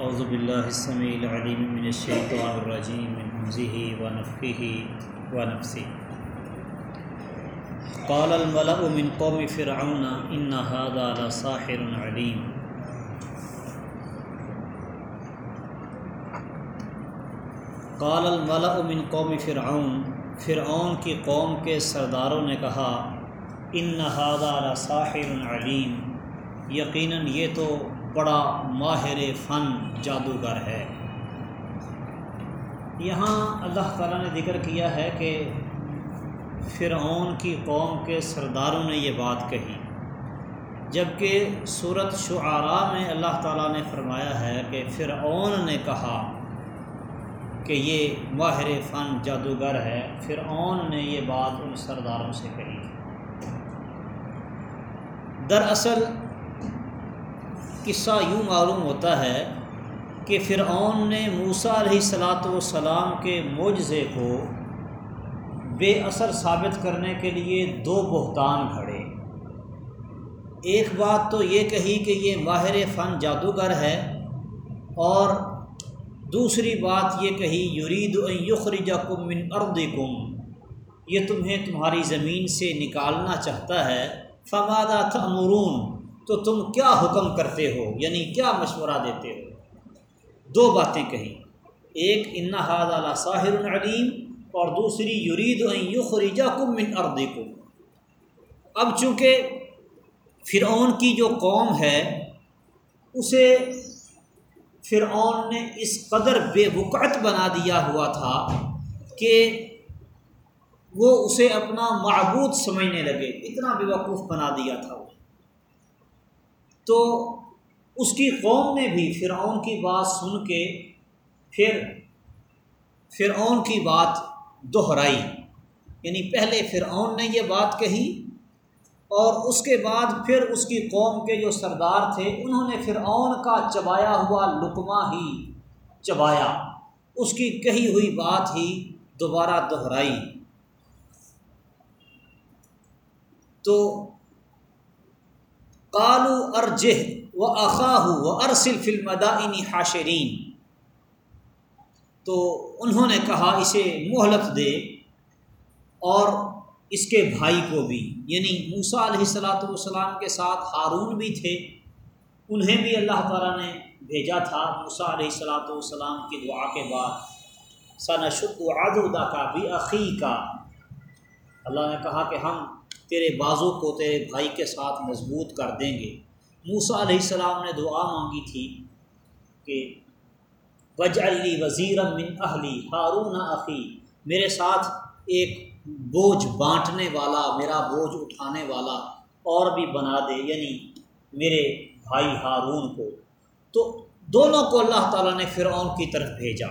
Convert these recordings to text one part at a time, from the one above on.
اعوذ باللہ السمیع العلیم من الشیطان الرجیم، من حمزه ونفخه ونفسه قال الملأ من قوم فرعون ان هذا لساحر علیم۔ قال الملأ من قوم فرعون فرعون کی قوم کے سرداروں نے کہا ان هذا لساحر علیم۔ یقیناً یہ تو بڑا ماہر فن جادوگر ہے۔ یہاں اللہ تعالیٰ نے ذکر کیا ہے کہ فرعون کی قوم کے سرداروں نے یہ بات کہی۔ جبکہ صورت شعراء میں اللہ تعالیٰ نے فرمایا ہے کہ فرعون نے کہا کہ یہ ماہر فن جادوگر ہے۔ فرعون نے یہ بات ان سرداروں سے کہی۔ دراصل قصہ یوں معلوم ہوتا ہے کہ فرعون نے موسا علیہ صلاۃ والسلام کے معجزے کو بے اثر ثابت کرنے کے لیے دو بہتان گھڑے۔ ایک بات تو یہ کہی کہ یہ ماہر فن جادوگر ہے اور دوسری بات یہ کہی، یرید یخرجکم من ارضکم، یہ تمہیں تمہاری زمین سے نکالنا چاہتا ہے فمادہ تمرون تو تم کیا حکم کرتے ہو؟ یعنی کیا مشورہ دیتے ہو؟ دو باتیں کہیں۔ ایک انحاد اعلیٰ ساحر العلیم اور دوسری یرید یخرجا کم من اردکم اب چونکہ فرعون کی جو قوم ہے، اسے فرعون نے اس قدر بے وقعت بنا دیا ہوا تھا کہ وہ اسے اپنا معبود سمجھنے لگے، اتنا بے وقوف بنا دیا تھا تو اس کی قوم نے بھی فرعون کی بات سن کے پھر فرعون کی بات دہرائی۔ یعنی پہلے فرعون نے یہ بات کہی اور اس کے بعد پھر اس کی قوم کے جو سردار تھے، انہوں نے فرعون کا چبایا ہوا لقمہ ہی چبایا۔ اس کی کہی ہوئی بات ہی دوبارہ دہرائی۔ تو کالو ارجہ و اقاہ و ارسل فلمداً حاشرین۔ تو انہوں نے کہا، اسے مہلت دے اور اس کے بھائی کو بھی۔ یعنی موسا علیہ السلاۃ والسلام کے ساتھ ہارون بھی تھے، انہیں بھی اللہ تعالیٰ نے بھیجا تھا۔ موسا علیہ السلاۃ والسلام کی دعا کے بعد ثنا شد عدودہ کا بھی عقی کا اللہ نے کہا کہ ہم تیرے بازو کو تیرے بھائی کے ساتھ مضبوط کر دیں گے۔ موسا علیہ السلام نے دعا مانگی تھی کہ وج علی وزیر من اہلی ہارون عقی میرے ساتھ ایک بوجھ بانٹنے والا، میرا بوجھ اٹھانے والا اور بھی بنا دے یعنی میرے بھائی ہارون کو۔ تو دونوں کو اللہ تعالیٰ نے فرعون کی طرف بھیجا۔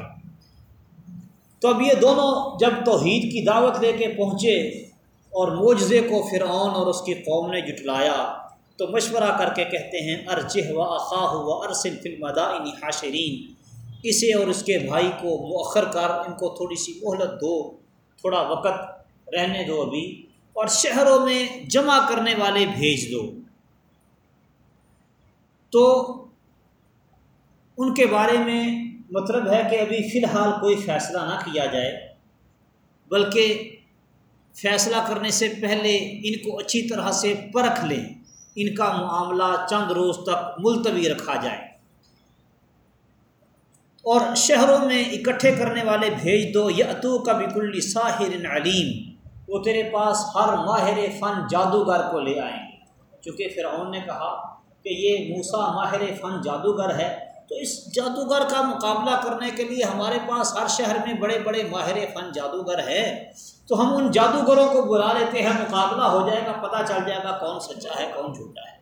تو اب یہ دونوں جب توحید کی دعوت لے کے پہنچے اور معجزے کو فرعون اور اس کی قوم نے جٹلایا تو مشورہ کر کے کہتے ہیں ارجہ و اقاہ و ارسل فلمدائن حاشرین۔ اسے اور اس کے بھائی کو مؤخر کر، ان کو تھوڑی سی مہلت دو، تھوڑا وقت رہنے دو ابھی، اور شہروں میں جمع کرنے والے بھیج دو۔ تو ان کے بارے میں مطلب ہے کہ ابھی فی الحال کوئی فیصلہ نہ کیا جائے، بلکہ فیصلہ کرنے سے پہلے ان کو اچھی طرح سے پرکھ لیں۔ ان کا معاملہ چند روز تک ملتوی رکھا جائے۔ اور شہروں میں اکٹھے کرنے والے بھیج دو۔ یا اتو کا بکل ساحر علیم۔ وہ تیرے پاس ہر ماہر فن جادوگر کو لے آئیں گے۔ چونکہ فرعون نے کہا کہ یہ موسا ماہر فن جادوگر ہے۔ تو اس جادوگر کا مقابلہ کرنے کے لیے ہمارے پاس ہر شہر میں بڑے بڑے ماہر فن جادوگر ہے تو ہم ان جادوگروں کو بلا لیتے ہیں، مقابلہ ہو جائے گا، پتہ چل جائے گا کون سچا ہے، کون جھوٹا ہے۔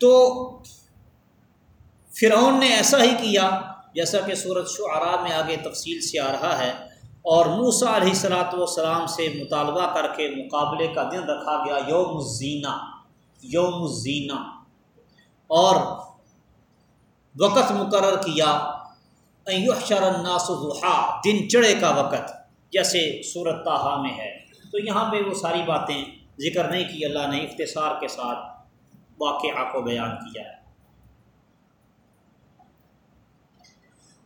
تو فرعون نے ایسا ہی کیا، جیسا کہ صورت شعراء میں آگے تفصیل سے آ رہا ہے، اور موسا علیہ صلاۃ والسلام سے مطالبہ کر کے مقابلے کا دن رکھا گیا، یوم الزینہ یوم الزینہ اور وقت مقرر کیا ایحشر الناس ضحا، دن چڑھے کا وقت۔ جیسے صورت تاہا میں ہے۔ تو یہاں پہ وہ ساری باتیں ذکر نہیں کی، اللہ نے اختصار کے ساتھ واقعہ کو بیان کیا ہے۔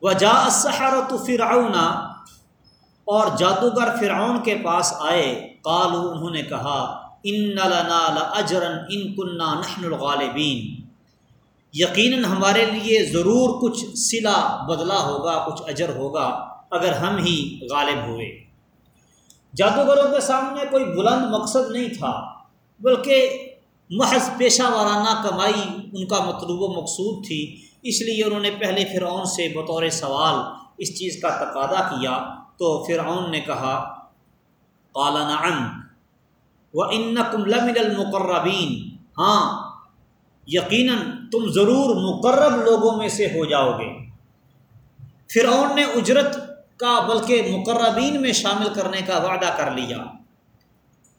وجا سحرت فرعون، اور جادوگر فرعون کے پاس آئے۔ قالو انہوں نے کہا ان لنا لاجرن ان کننا نحن الغالبین یقیناً ہمارے لیے ضرور کچھ صلہ بدلہ ہوگا، کچھ اجر ہوگا۔ اگر ہم ہی غالب ہوئے۔ جادوگروں کے سامنے کوئی بلند مقصد نہیں تھا، بلکہ محض پیشہ وارانہ کمائی ان کا مطلوب و مقصود تھی۔ اس لیے انہوں نے پہلے فرعون سے بطور سوال اس چیز کا تقاضا کیا تو فرعون نے کہا نعم و ان لمن المقربین۔ ہاں یقیناً تم ضرور مقرب لوگوں میں سے ہو جاؤ گے۔ فرعون نے اجرت کا بلکہ مقربین میں شامل کرنے کا وعدہ کر لیا۔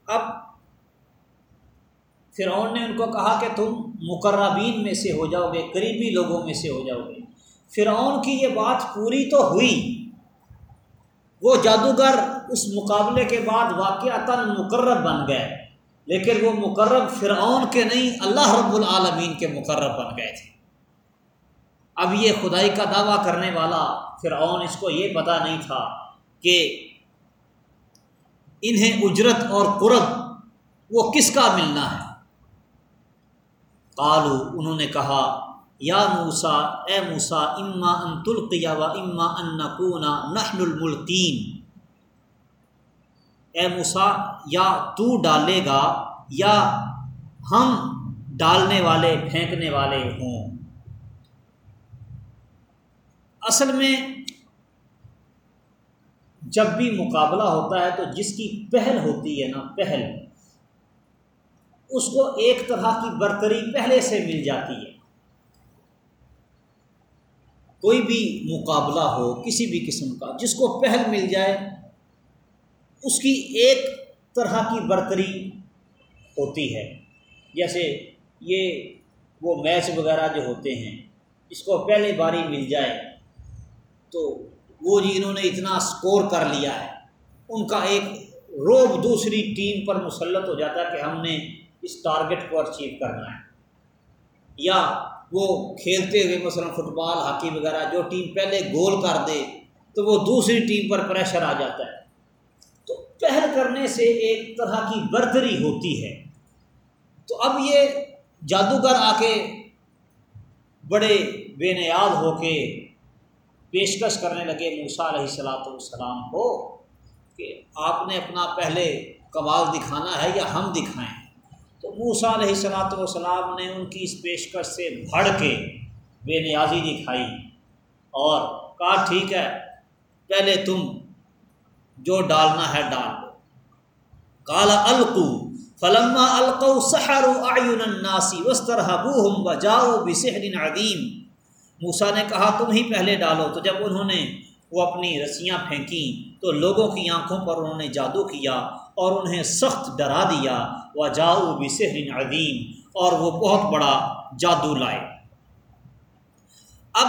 اب فرعون نے ان کو کہا کہ تم مقربین میں سے ہو جاؤ گے، قریبی لوگوں میں سے ہو جاؤ گے۔ فرعون کی یہ بات پوری تو ہوئی۔ وہ جادوگر اس مقابلے کے بعد واقع مقرر بن گئے۔ لیکن وہ مقرب فرعون کے نہیں، اللہ رب العالمین کے مقرب بن گئے تھے۔ اب یہ خدائی کا دعویٰ کرنے والا فرعون اس کو یہ پتہ نہیں تھا کہ انہیں اجرت اور قرب وہ کس کا ملنا ہے۔ قالو انہوں نے کہا، یا موسا اے موسا اما ان تلقیا و اما ان نقونا نحن الملقین۔ اے موسا یا تو ڈالے گا یا ہم ڈالنے والے، پھینکنے والے ہوں۔ اصل میں جب بھی مقابلہ ہوتا ہے تو جس کی پہل ہوتی ہے نا، پہل، اس کو ایک طرح کی برتری پہلے سے مل جاتی ہے۔ کوئی بھی مقابلہ ہو، کسی بھی قسم کا، جس کو پہل مل جائے، اس کی ایک طرح کی برتری ہوتی ہے۔ جیسے یہ وہ میچ وغیرہ جو ہوتے ہیں، اس کو پہلے باری مل جائے تو وہ جی انہوں نے اتنا سکور کر لیا ہے۔ ان کا ایک روب دوسری ٹیم پر مسلط ہو جاتا ہے کہ ہم نے اس ٹارگٹ کو اچیو کرنا ہے۔ یا وہ کھیلتے ہوئے مثلا فٹ بال ہاکی وغیرہ جو ٹیم پہلے گول کر دے تو وہ دوسری ٹیم پر پریشر آ جاتا ہے۔ تو پہل کرنے سے ایک طرح کی برتری ہوتی ہے۔ تو اب یہ جادوگر آ کے بڑے بے نیاد ہو کے پیشکش کرنے لگے موسا علیہ السلاۃ والسلام کو کہ آپ نے اپنا پہلے کمال دکھانا ہے یا ہم دکھائیں۔ تو موسا علیہ السلاۃ والسلام نے ان کی اس پیشکش سے بڑھ کے بے نیازی دکھائی اور کہا، ٹھیک ہے، پہلے تم جو ڈالنا ہے ڈال دو۔ کالا القو فلما القو سحر الناسی وسطرح بو جاؤ بسحر عدیم موسا نے کہا، تم ہی پہلے ڈالو۔ تو جب انہوں نے وہ اپنی رسیاں پھینکیں، تو لوگوں کی آنکھوں پر انہوں نے جادو کیا اور انہیں سخت ڈرا دیا۔ وہ جاؤ بسحرین عدیم اور وہ بہت بڑا جادو لائے۔ اب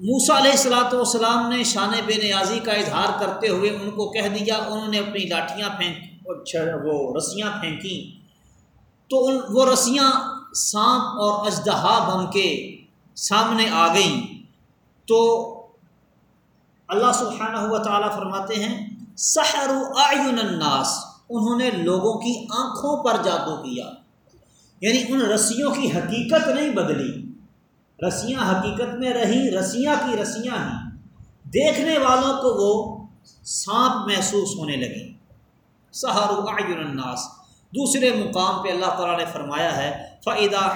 موسا علیہ السلاۃ والسلام نے شان بے نیازی کا اظہار کرتے ہوئے ان کو کہہ دیا، انہوں نے اپنی لاٹھیاں پھینک اچھا، وہ رسیاں پھینکیں۔ تو ان وہ رسیاں سانپ اور اجدہا بن کے سامنے آ گئیں۔ تو اللہ سبحانہ ہوا تعالیٰ فرماتے ہیں سحر آئین الناس، انہوں نے لوگوں کی آنکھوں پر جادو کیا۔ یعنی ان رسیوں کی حقیقت نہیں بدلی۔ رسیاں حقیقت میں رہی، رسیاں کی رسیاں ہیں۔ دیکھنے والوں کو وہ سانپ محسوس ہونے لگی سہار آئین الناس دوسرے مقام پہ اللہ تعالیٰ نے فرمایا ہے فعدا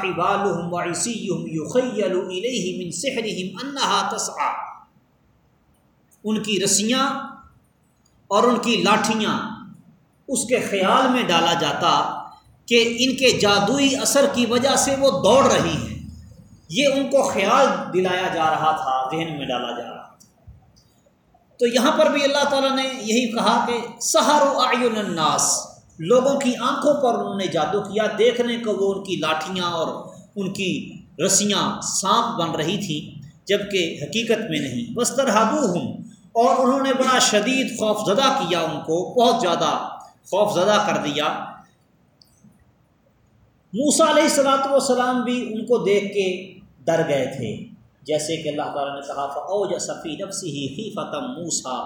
انہا تسعا ان کی رسیاں اور ان کی لاٹھیاں اس کے خیال میں ڈالا جاتا کہ ان کے جادوئی اثر کی وجہ سے وہ دوڑ رہی ہیں۔ یہ ان کو خیال دلایا جا رہا تھا، ذہن میں ڈالا جا رہا تھا۔ تو یہاں پر بھی اللہ تعالیٰ نے یہی کہا کہ سہار و الناس۔ لوگوں کی آنکھوں پر انہوں نے جادو کیا۔ دیکھنے کو وہ ان کی لاٹھیاں اور ان کی رسیاں سانپ بن رہی تھیں جبکہ حقیقت میں نہیں۔ بستر ہابو ہوں اور انہوں نے بڑا شدید خوف زدہ کیا ان کو، بہت زیادہ خوف زدہ کر دیا۔ موسا علیہ السلاۃ والسلام بھی ان کو دیکھ کے ڈر گئے تھے۔ جیسے کہ اللہ تعالیٰ نے کہا فوج صفی نفسی ہی فتم موسا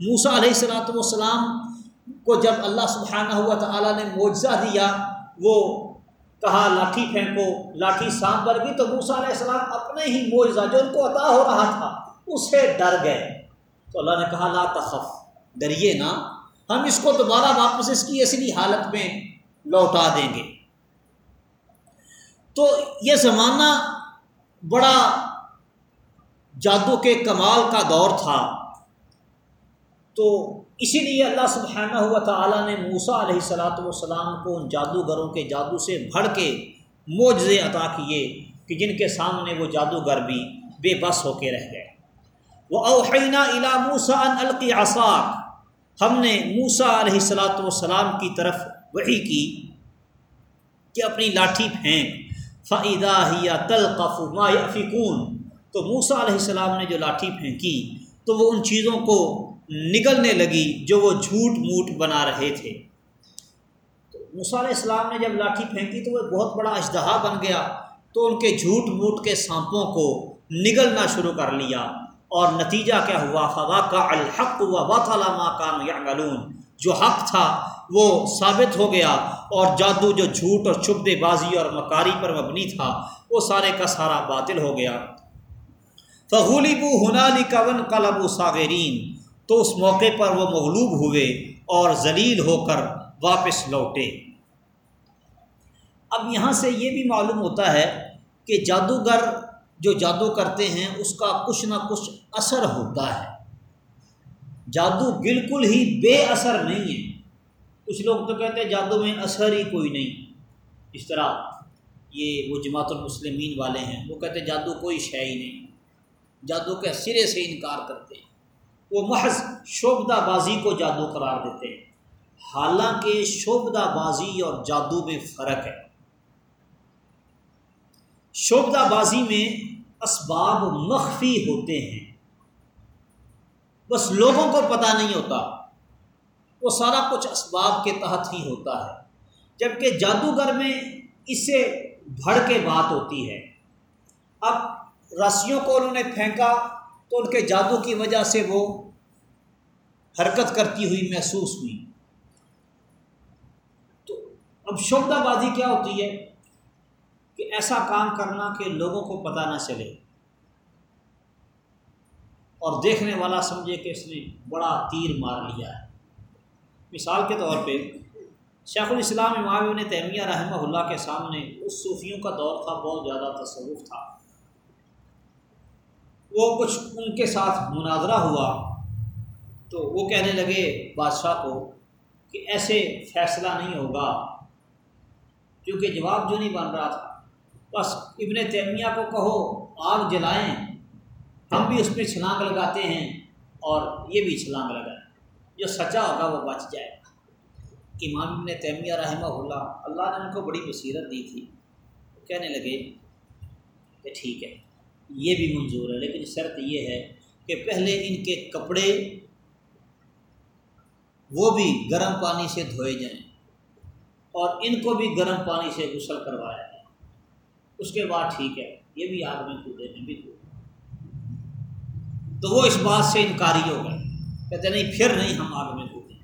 موسا علیہ السلاۃ والسلام کو جب اللہ سبحانہ ہوا تعالیٰ نے معجزہ دیا، وہ کہا، لاٹھی پھینکو، لاٹھی سانپ بر گئی تو موسا علیہ السلام اپنے ہی معجزہ جو ان کو عطا ہو رہا تھا اس سے ڈر گئے۔ تو اللہ نے کہا، لا تخف، ڈریے نا ہم اس کو دوبارہ واپس اس کی اصلی حالت میں لوٹا دیں گے۔ تو یہ زمانہ بڑا جادو کے کمال کا دور تھا۔ تو اسی لیے اللہ سبحانہ ہوا تعالیٰ نے موسا علیہ السلاۃ والسلام کو ان جادوگروں کے جادو سے بھڑ کے معجزے عطا کیے کہ جن کے سامنے وہ جادوگر بھی بے بس ہو کے رہ گئے۔ وہ اوحینہ الا موسا ان القی آساک ہم نے موسا علیہ السلاۃ والسلام کی طرف وہی کی کہ اپنی لاٹھی پھینک۔ فعدہ یا تلقف ما فکون تو موسا علیہ السلام نے جو لاٹھی پھینکی تو وہ ان چیزوں کو نکلنے لگی جو وہ جھوٹ موٹ بنا رہے تھے۔ تو علیہ السلام نے جب لاٹھی پھینکی تو وہ بہت بڑا اشتہا بن گیا۔ تو ان کے جھوٹ موٹ کے سانپوں کو نگلنا شروع کر لیا۔ اور نتیجہ کیا ہوا؟ فوا کا الحق ہوا بات علامہ کان یا جو حق تھا وہ ثابت ہو گیا۔ اور جادو جو جھوٹ اور چھپ بازی اور مکاری پر مبنی تھا، وہ سارے کا سارا باطل ہو گیا۔ فغولی بو ہنالی کون قلب و ساغرین تو اس موقع پر وہ مغلوب ہوئے اور ذلیل ہو کر واپس لوٹے۔ اب یہاں سے یہ بھی معلوم ہوتا ہے کہ جادوگر جو جادو کرتے ہیں، اس کا کچھ نہ کچھ اثر ہوتا ہے۔ جادو بالکل ہی بے اثر نہیں ہے۔ کچھ لوگ تو کہتے ہیں جادو میں اثر ہی کوئی نہیں۔ اس طرح یہ وہ جماعت المسلمین والے ہیں، وہ کہتے ہیں جادو کوئی شے ہی نہیں۔ جادو کے سرے سے انکار کرتے ہیں۔ وہ محض شعبدہ بازی کو جادو قرار دیتے ہیں۔ حالانکہ شعبدہ بازی اور جادو میں فرق ہے۔ شعبدہ بازی میں اسباب مخفی ہوتے ہیں۔ بس لوگوں کو پتہ نہیں ہوتا۔ وہ سارا کچھ اسباب کے تحت ہی ہوتا ہے۔ جبکہ جادوگر میں اس سے بڑھ کے بات ہوتی ہے۔ اب رسیوں کو انہوں نے پھینکا تو ان کے جادو کی وجہ سے وہ حرکت کرتی ہوئی محسوس ہوئی۔ تو اب شبدہ بازی کیا ہوتی ہے کہ ایسا کام کرنا کہ لوگوں کو پتہ نہ چلے۔ اور دیکھنے والا سمجھے کہ اس نے بڑا تیر مار لیا۔ ہے مثال کے طور پہ شیخ الاسلام امام نے تیمیہ رحمہ اللہ کے سامنے اس صوفیوں کا دور تھا، بہت زیادہ تصوف تھا۔ وہ کچھ ان کے ساتھ مناظرہ ہوا تو وہ کہنے لگے بادشاہ کو کہ ایسے فیصلہ نہیں ہوگا کیونکہ جواب جو نہیں بن رہا تھا۔ بس ابن تیمیہ کو کہو، آگ جلائیں۔ ہم بھی اس پہ چھلانگ لگاتے ہیں اور یہ بھی چھلانگ لگائیں۔ جو سچا ہوگا وہ بچ جائے گا۔ امام ابن تیمیہ رحمہ اللہ اللہ نے ان کو بڑی بصیرت دی تھی۔ کہنے لگے کہ ٹھیک ہے۔ یہ بھی منظور ہے، لیکن شرط یہ ہے کہ پہلے ان کے کپڑے وہ بھی گرم پانی سے دھوئے جائیں اور ان کو بھی گرم پانی سے غسل کروایا جائے۔ اس کے بعد ٹھیک ہے، یہ بھی آگ میں کودے میں بھی کودے تو وہ اس بات سے انکاری ہو گئے۔ کہتے نہیں، پھر نہیں ہم آگ میں کودیں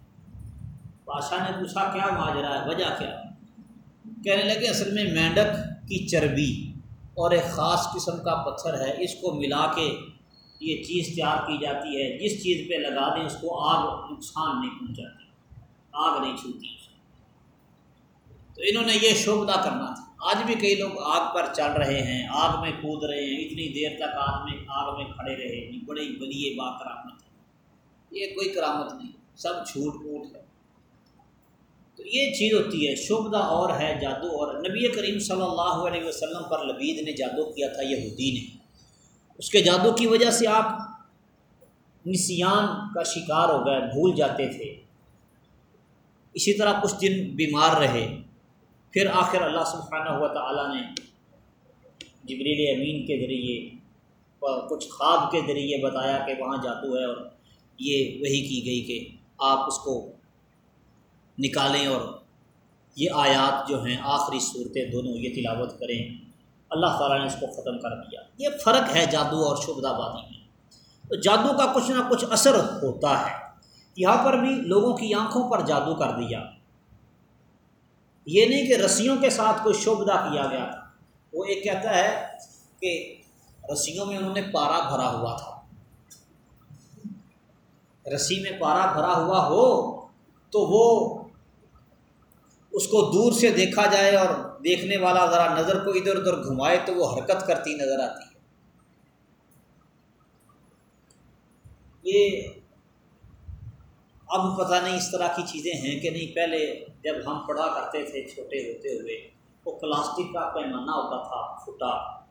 بادشاہ نے پوچھا، کیا ماجرا ہے؟ وجہ کیا؟ کہنے لگے، اصل میں مینڈک کی چربی۔ اور ایک خاص قسم کا پتھر ہے، اس کو ملا کے یہ چیز تیار کی جاتی ہے۔ جس چیز پہ لگا دیں، اس کو آگ، نقصان نہیں پہنچاتی۔ آگ نہیں چھوتی۔ تو انہوں نے یہ شوبدہ کرنا تھا۔ آج بھی کئی لوگ آگ پر چل رہے ہیں، آگ میں کود رہے ہیں۔ اتنی دیر تک آگ میں آگ میں کھڑے رہے۔ بڑی بڑی با کرامت ہے۔ یہ کوئی کرامت نہیں۔ سب جھوٹ موٹ ہے۔ تو یہ چیز ہوتی ہے شبدہ اور ہے جادو اور۔ نبی کریم صلی اللہ علیہ وسلم پر لبید نے جادو کیا تھا، یہودی نے۔ اس کے جادو کی وجہ سے آپ نسیان کا شکار ہو گئے، بھول جاتے تھے۔ اسی طرح کچھ دن بیمار رہے۔ پھر آخر اللہ سبحانہ ہوا تعالیٰ نے جبریل امین کے ذریعے اور کچھ خواب کے ذریعے بتایا کہ وہاں جادو ہے اور یہ وہی کی گئی کہ آپ اس کو نکالیں اور یہ آیات جو ہیں، آخری صورتیں دونوں یہ تلاوت کریں۔ اللہ تعالیٰ نے اس کو ختم کر دیا۔ یہ فرق ہے جادو اور شبدہ بادی میں۔ تو جادو کا کچھ نہ کچھ اثر ہوتا ہے۔ یہاں پر بھی لوگوں کی آنکھوں پر جادو کر دیا۔ یہ نہیں کہ رسیوں کے ساتھ کوئی شبدہ کیا گیا تھا۔ وہ ایک کہتا ہے کہ رسیوں میں انہوں نے پارا بھرا ہوا تھا۔ رسی میں پارا بھرا ہوا ہو تو وہ اس کو دور سے دیکھا جائے اور دیکھنے والا ذرا نظر کو ادھر ادھر گھمائے تو وہ حرکت کرتی نظر آتی ہے۔ یہ اب پتہ نہیں اس طرح کی چیزیں ہیں کہ نہیں۔ پہلے جب ہم پڑھا کرتے تھے چھوٹے ہوتے ہوئے، وہ پلاسٹک کا پیمانہ ہوتا تھا پھٹا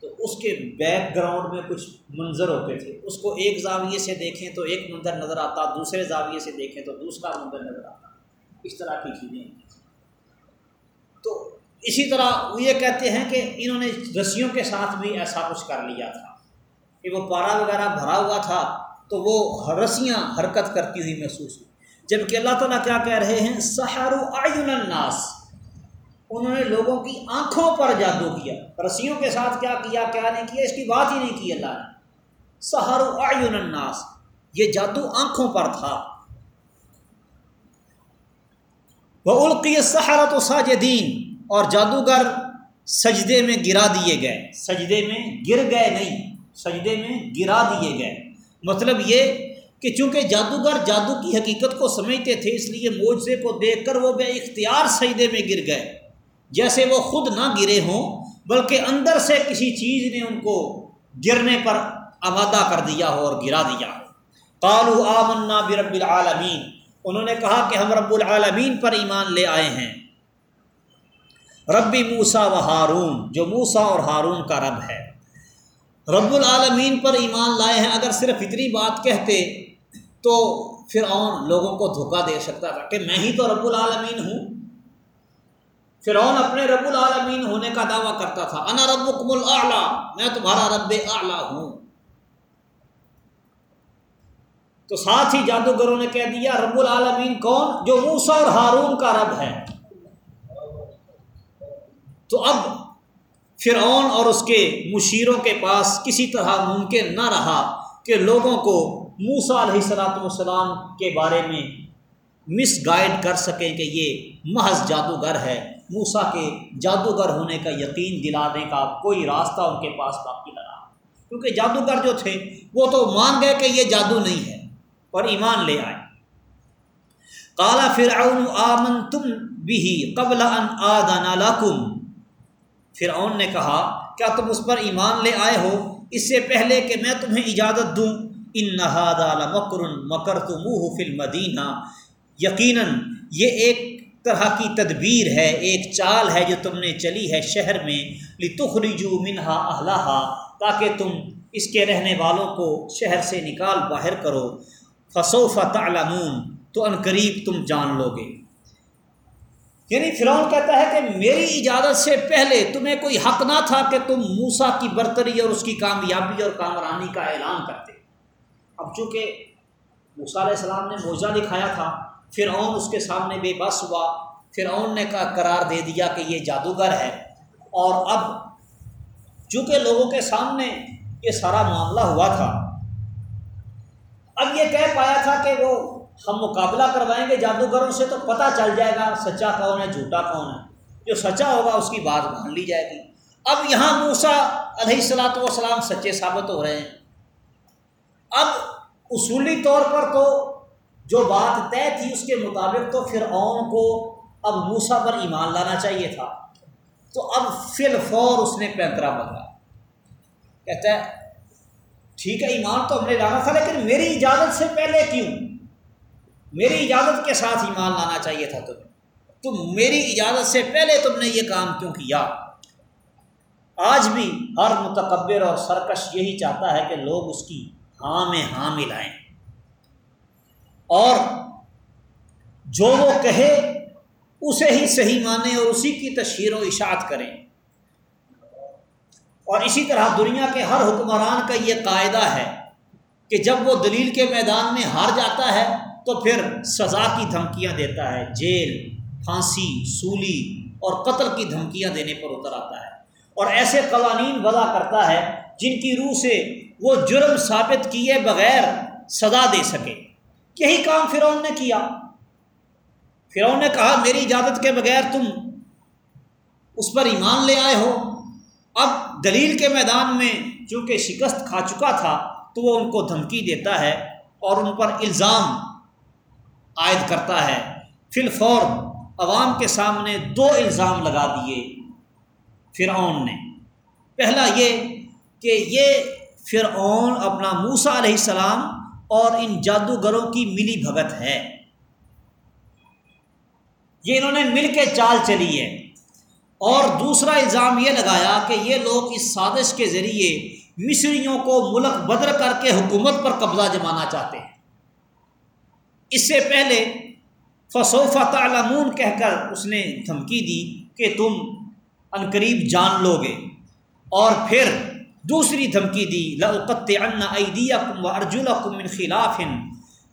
تو اس کے بیک گراؤنڈ میں کچھ منظر ہوتے تھے۔ اس کو ایک زاویے سے دیکھیں تو ایک منظر نظر آتا، دوسرے زاویے سے دیکھیں تو دوسرا منظر نظر آتا۔ اس طرح کی چیزیں تو اسی طرح وہ یہ کہتے ہیں کہ انہوں نے رسیوں کے ساتھ بھی ایسا کچھ کر لیا تھا۔ کہ وہ پارا وغیرہ بھرا ہوا تھا تو وہ رسیاں حرکت کرتی ہوئی محسوس ہوئی۔ جبکہ اللہ تعالیٰ کیا کہہ رہے ہیں؟ سہارو آئین الناس۔ انہوں نے لوگوں کی آنکھوں پر جادو کیا۔ رسیوں کے ساتھ کیا کیا کیا نہیں کیا، اس کی بات ہی نہیں کی اللہ نے۔ سہارو آئین الناس۔ یہ جادو آنکھوں پر تھا۔ وہ القی سہارت و ساجدین اور جادوگر سجدے میں گرا دیے گئے۔ سجدے میں گر گئے نہیں سجدے میں گرا دیے گئے۔ مطلب یہ کہ چونکہ جادوگر جادو کی حقیقت کو سمجھتے تھے اس لیے معجزے کو دیکھ کر وہ بے اختیار سجدے میں گر گئے۔ جیسے وہ خود نہ گرے ہوں بلکہ اندر سے کسی چیز نے ان کو گرنے پر آمادہ کر دیا ہو اور گرا دیا۔ ہو قالو آمنا برب العالمین۔ انہوں نے کہا کہ ہم رب العالمین پر ایمان لے آئے ہیں۔ ربی موسا و ہارون، جو موسا اور ہارون کا رب ہے۔ رب العالمین پر ایمان لائے ہیں، اگر صرف اتنی بات کہتے تو پھر اون لوگوں کو دھوکہ دے سکتا تھا کہ میں ہی تو رب العالمین ہوں۔ فرعون اپنے رب العالمین ہونے کا دعویٰ کرتا تھا، انا رب الاعلیٰ میں تمہارا رب اعلیٰ ہوں۔ تو ساتھ ہی جادوگروں نے کہہ دیا، رب العالمین کون؟ جو موسا اور ہارون کا رب ہے. تو اب فرعون اور اس کے مشیروں کے پاس کسی طرح ممکن نہ رہا کہ لوگوں کو موسا علیہ صلاحت والسلام کے بارے میں مس گائڈ کر سکیں کہ یہ محض جادوگر ہے۔ موسا کے جادوگر ہونے کا یقین دلانے کا کوئی راستہ ان کے پاس باقی نہ رہا۔ کیونکہ جادوگر جو تھے، وہ تو مان گئے کہ یہ جادو نہیں ہے۔ اور ایمان لے آئے۔ کالا فرعون آمن تم بھی قبل ان آدان لکم۔ فرعون نے کہا، کیا تم اس پر ایمان لے آئے ہو؟ اس سے پہلے کہ میں تمہیں اجازت دوں۔ ان نہاد مکر مکر تو منہ فل مدینہ یقیناً یہ ایک طرح کی تدبیر ہے، ایک چال ہے جو تم نے چلی ہے شہر میں۔ لتخرجو منہا اہلہا، تاکہ تم اس کے رہنے والوں کو شہر سے نکال باہر کرو۔ فصوف تعلمون، تو عنقریب تم جان لو گے۔ یعنی فرعون کہتا ہے کہ میری اجازت سے پہلے تمہیں کوئی حق نہ تھا کہ تم موسا کی برتری اور اس کی کامیابی اور کامرانی کا اعلان کرتے۔ اب چونکہ موسا علیہ السلام نے موزہ دکھایا تھا، فرعون اس کے سامنے بے بس ہوا۔ فرعون نے کا قرار دے دیا کہ یہ جادوگر ہے۔ اور اب چونکہ لوگوں کے سامنے یہ سارا معاملہ ہوا تھا اب یہ کہہ پایا تھا کہ وہ ہم مقابلہ کروائیں گے جادوگروں سے تو پتہ چل جائے گا سچا کون ہے، جھوٹا کون ہے۔ جو سچا ہوگا اس کی بات مان لی جائے گی۔ اب یہاں موسا علیہ السلاۃ والسلام سچے ثابت ہو رہے ہیں۔ اب اصولی طور پر تو جو بات طے تھی اس کے مطابق تو پھر اون کو اب موسا پر ایمان لانا چاہیے تھا۔ تو اب فی الفور اس نے پینترا بدلا کہتا ہے ٹھیک ہے، ایمان تو ہم نے لانا تھا، لیکن میری اجازت سے پہلے کیوں؟ میری اجازت کے ساتھ ایمان لانا چاہیے تھا تمہیں۔ تم میری اجازت سے پہلے تم نے یہ کام کیوں کیا؟ آج بھی ہر متکبر اور سرکش یہی چاہتا ہے کہ لوگ اس کی ہاں میں ہاں ملائیں۔ اور جو وہ کہے، اسے ہی صحیح مانیں اور اسی کی تشہیر و اشاعت کریں۔ اور اسی طرح دنیا کے ہر حکمران کا یہ قاعدہ ہے کہ جب وہ دلیل کے میدان میں ہار جاتا ہے تو پھر سزا کی دھمکیاں دیتا ہے، جیل، پھانسی، سولی اور قتل کی دھمکیاں دینے پر اتر آتا ہے۔ اور ایسے قوانین وضع کرتا ہے جن کی روح سے وہ جرم ثابت کیے بغیر سزا دے سکے۔ یہی کام فرعون نے کیا۔ فرعون نے کہا، میری اجازت کے بغیر تم اس پر ایمان لے آئے ہو۔ اب دلیل کے میدان میں چونکہ شکست کھا چکا تھا تو وہ ان کو دھمکی دیتا ہے اور ان پر الزام عائد کرتا ہے۔ فی الفور عوام کے سامنے دو الزام لگا دیے فرعون نے۔ پہلا یہ کہ یہ فرعون اپنا موسا علیہ السلام اور ان جادوگروں کی ملی بھگت ہے۔ یہ انہوں نے مل کے چال چلی ہے۔ اور دوسرا الزام یہ لگایا کہ یہ لوگ اس سازش کے ذریعے مصریوں کو ملک بدر کر کے حکومت پر قبضہ جمانا چاہتے ہیں۔ اس سے پہلے فصوفہ تعلمون کہہ کر اس نے دھمکی دی کہ تم عنقریب جان لو گے اور پھر دوسری دھمکی دی لقت ان عیدیا کم و ارجلا کم خلاف۔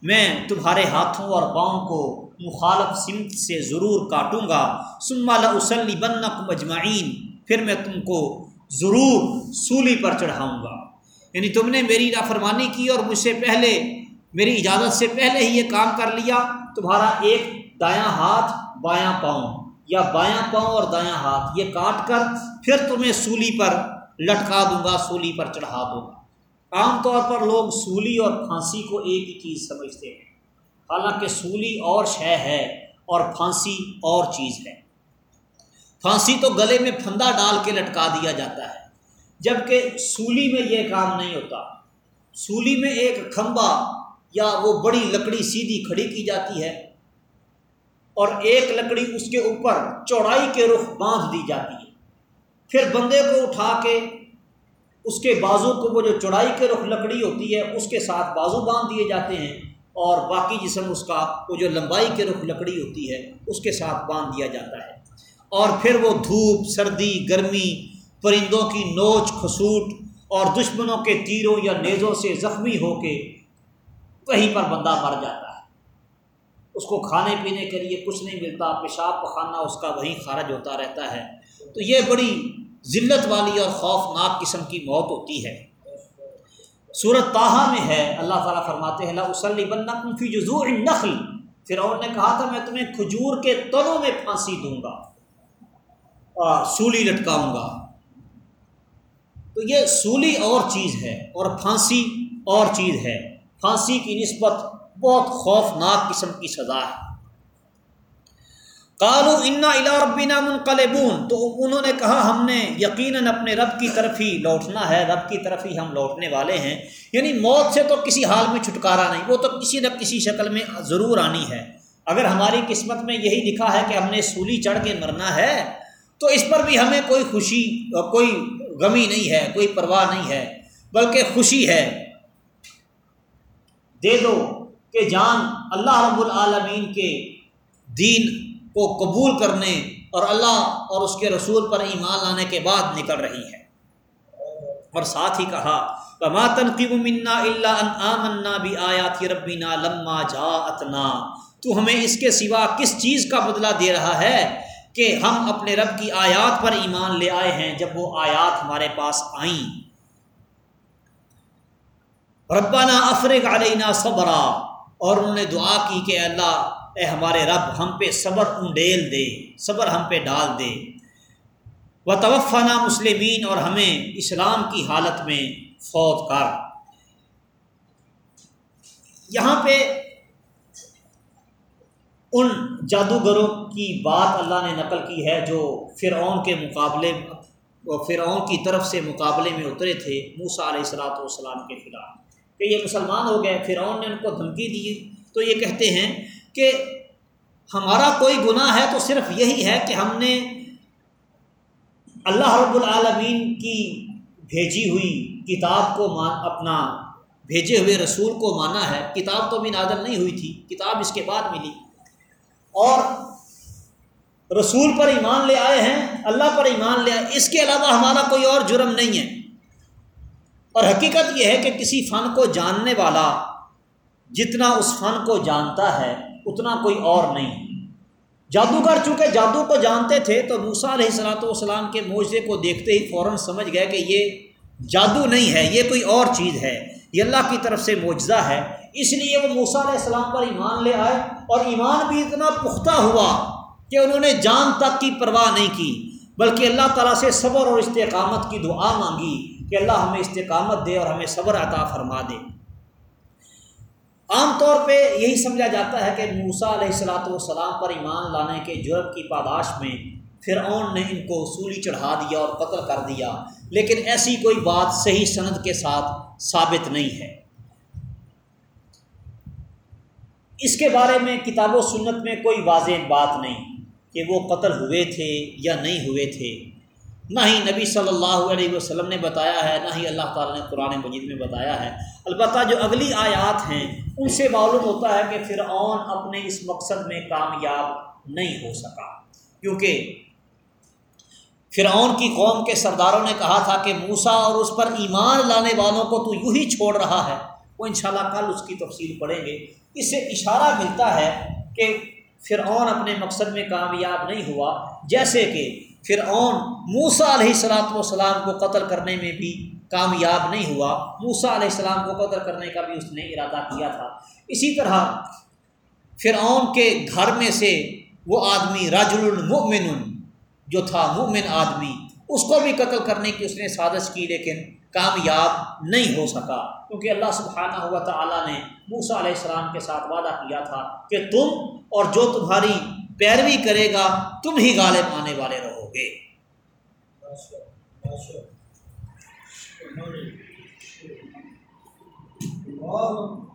میں تمہارے ہاتھوں اور پاؤں کو مخالف سمت سے ضرور کاٹوں گا۔ سما لسلی بن اجمعین، پھر میں تم کو ضرور سولی پر چڑھاؤں گا۔ یعنی تم نے میری نافرمانی کی اور مجھ سے پہلے، میری اجازت سے پہلے ہی یہ کام کر لیا، تمہارا ایک دایاں ہاتھ بایاں پاؤں، یا بایاں پاؤں اور دایاں ہاتھ، یہ کاٹ کر پھر تمہیں سولی پر لٹکا دوں گا، سولی پر چڑھا دوں گا۔ عام طور پر لوگ سولی اور پھانسی کو ایک ہی چیز سمجھتے ہیں۔ حالانکہ سولی اور شے ہے اور پھانسی اور چیز ہے۔ پھانسی تو گلے میں پھندا ڈال کے لٹکا دیا جاتا ہے جبکہ سولی میں یہ کام نہیں ہوتا۔ سولی میں ایک کھمبا یا وہ بڑی لکڑی سیدھی کھڑی کی جاتی ہے اور ایک لکڑی اس کے اوپر چوڑائی کے رخ باندھ دی جاتی ہے۔ پھر بندے کو اٹھا کے اس کے بازو کو وہ جو چوڑائی کے رخ لکڑی ہوتی ہے، اس کے ساتھ بازو باندھ دیے جاتے ہیں۔ اور باقی جسم اس کا، وہ جو لمبائی کے رخ لکڑی ہوتی ہے، اس کے ساتھ باندھ دیا جاتا ہے۔ اور پھر وہ دھوپ، سردی، گرمی، پرندوں کی نوچ، کھسوٹ اور دشمنوں کے تیروں یا نیزوں سے زخمی ہو کے وہیں پر بندہ مر جاتا ہے۔ اس کو کھانے پینے کے لیے کچھ نہیں ملتا، پیشاب پخانا اس کا وہیں خارج ہوتا رہتا ہے۔ تو یہ بڑی ذلت والی اور خوفناک قسم کی موت ہوتی ہے۔ صورت تاہا میں ہے، اللہ تعالیٰ فرماتے ہیں وسلی بن فی جزور نخل پھر اور نے کہا تھا، میں تمہیں کھجور کے تلوں میں پھانسی دوں گا اور سولی لٹکاؤں گا۔ تو یہ سولی اور چیز ہے اور پھانسی اور چیز ہے۔ پھانسی کی نسبت بہت خوفناک قسم کی سزا ہے۔ کالو انا الا ربینا منقلبون تو انہوں نے کہا ہم نے یقیناً اپنے رب کی طرف ہی لوٹنا ہے، رب کی طرف ہی ہم لوٹنے والے ہیں۔ یعنی موت سے تو کسی حال میں چھٹکارا نہیں، وہ تو کسی نہ کسی شکل میں ضرور آنی ہے۔ اگر ہماری قسمت میں یہی لکھا ہے کہ ہم نے سولی چڑھ کے مرنا ہے، تو اس پر بھی ہمیں کوئی خوشی، کوئی غمی نہیں ہے، کوئی پرواہ نہیں ہے، بلکہ خوشی ہے۔ دے دو کہ جان اللہ رب العالمین کے دین کو قبول کرنے اور اللہ اور اس کے رسول پر ایمان لانے کے بعد نکل رہی ہے اور ساتھ ہی کہا کما تنقیب منا اللہ ان آمنا بھی آیا تھی ربینا لما جا اتنا تو ہمیں اس کے سوا کس چیز کا بدلہ دے رہا ہے کہ ہم اپنے رب کی آیات پر ایمان لے آئے ہیں جب وہ آیات ہمارے پاس آئیں۔ ربانہ افرغ علینا صبرا۔ اور انہوں نے دعا کی کہ اللہ اے ہمارے رب ہم پہ صبر انڈیل دے، صبر ہم پہ ڈال دے۔ و توفانہ مسلمین اور ہمیں اسلام کی حالت میں فوت کر۔ یہاں پہ ان جادوگروں کی بات اللہ نے نقل کی ہے جو فرعون کے مقابلے، فرعون کی طرف سے مقابلے میں اترے تھے موسا علیہ السلاۃ والسلام کے خلاف۔ کہ یہ مسلمان ہو گئے، فرعون نے ان کو دھمکی دی تو یہ کہتے ہیں کہ ہمارا کوئی گناہ ہے تو صرف یہی ہے کہ ہم نے اللہ رب العالمین کی بھیجی ہوئی کتاب کو مان اپنا بھیجے ہوئے رسول کو مانا ہے۔ کتاب تو بھی نادل نہیں ہوئی تھی، کتاب اس کے بعد ملی۔ اور رسول پر ایمان لے آئے ہیں، اللہ پر ایمان لے آئے اس کے علاوہ ہمارا کوئی اور جرم نہیں ہے۔ اور حقیقت یہ ہے کہ کسی فن کو جاننے والا جتنا اس فن کو جانتا ہے اتنا کوئی اور نہیں۔ جادوگر چونکہ جادو کو جانتے تھے، تو موسا علیہ السلاۃ والسلام کے معجزے کو دیکھتے ہی فوراً سمجھ گئے کہ یہ جادو نہیں ہے، یہ کوئی اور چیز ہے۔ یہ اللہ کی طرف سے معجزہ ہے۔ اس لیے وہ موسا علیہ السلام پر ایمان لے آئے اور ایمان بھی اتنا پختہ ہوا کہ انہوں نے جان تک کی پرواہ نہیں کی، بلکہ اللہ تعالیٰ سے صبر اور استقامت کی دعا مانگی کہ اللہ ہمیں استقامت دے اور ہمیں صبر عطا فرما دے۔ عام طور پہ یہی سمجھا جاتا ہے کہ موسا علیہ السلاۃ والسلام پر ایمان لانے کے جرم کی پاداش میں فرعون نے ان کو اصولی چڑھا دیا اور قتل کر دیا، لیکن ایسی کوئی بات صحیح سند کے ساتھ ثابت نہیں ہے۔ اس کے بارے میں کتاب و سنت میں کوئی واضح بات نہیں کہ وہ قتل ہوئے تھے یا نہیں ہوئے تھے۔ نہ ہی نبی صلی اللہ علیہ وسلم نے بتایا ہے، نہ ہی اللہ تعالیٰ نے قرآن مجید میں بتایا ہے۔ البتہ جو اگلی آیات ہیں، ان سے معلوم ہوتا ہے کہ فرعون اپنے اس مقصد میں کامیاب نہیں ہو سکا۔ کیونکہ فرعون کی قوم کے سرداروں نے کہا تھا کہ موسا اور اس پر ایمان لانے والوں کو تو یوں ہی چھوڑ رہا ہے۔ وہ انشاءاللہ کل اس کی تفصیل پڑھیں گے۔ اس سے اشارہ ملتا ہے کہ فرعون اپنے مقصد میں کامیاب نہیں ہوا۔ جیسے کہ فرعون موسا علیہ السلاۃ والسلام کو قتل کرنے میں بھی کامیاب نہیں ہوا۔ موسا علیہ السلام کو قتل کرنے کا بھی اس نے ارادہ کیا تھا۔ اسی طرح فرعون کے گھر میں سے وہ آدمی راج المؤمن جو تھا، مؤمن آدمی، اس کو بھی قتل کرنے کی اس نے سازش کی، لیکن کامیاب نہیں ہو سکا۔ کیونکہ اللہ سبحانہ ہوا تعالیٰ نے موسا علیہ السلام کے ساتھ وعدہ کیا تھا کہ تم اور جو تمہاری پیروی کرے گا تم ہی گالے پانے والے رہو گے۔ اور